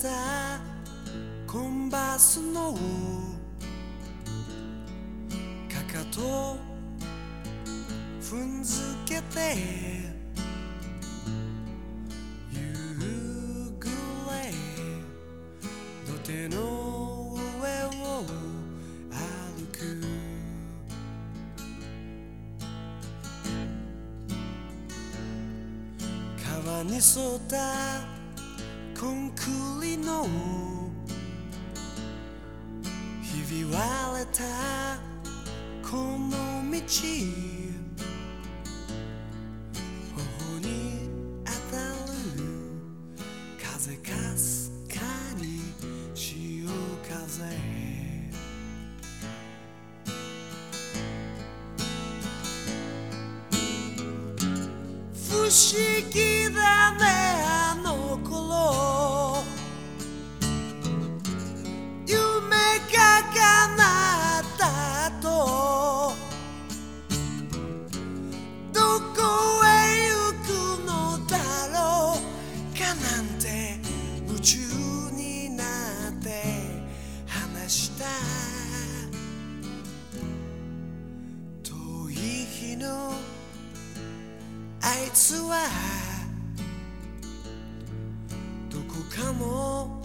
たコンバースのかかと踏んづけて夕暮れ土手の上を歩く。川に沿ったコンクリのひび割れたこの道頬に当たる風かすかに潮風不思議だねいつはどこかの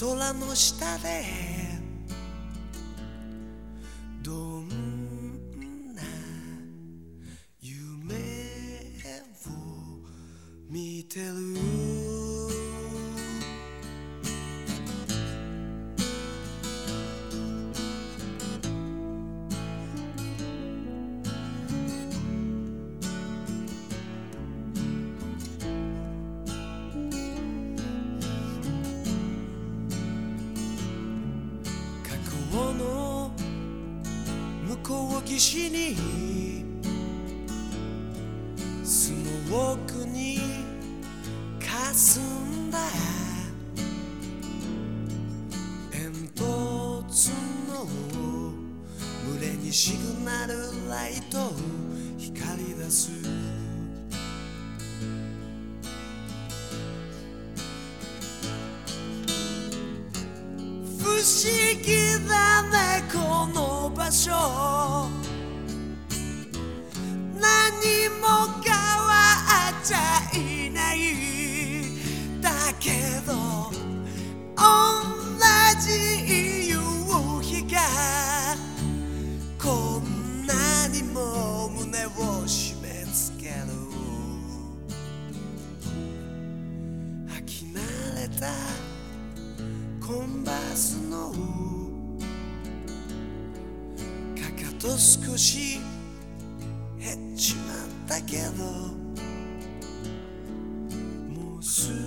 空の下でどんな夢を見てる。向こう岸にスモークに霞んだ煙突の群れにシグナルライト光り出す不思議だねこの場所何も変わっちゃいない。だけど同じ夕日がこんなにも胸を締め付ける。飽き慣れたコンバースのと少し減っちまったけどもうすぐ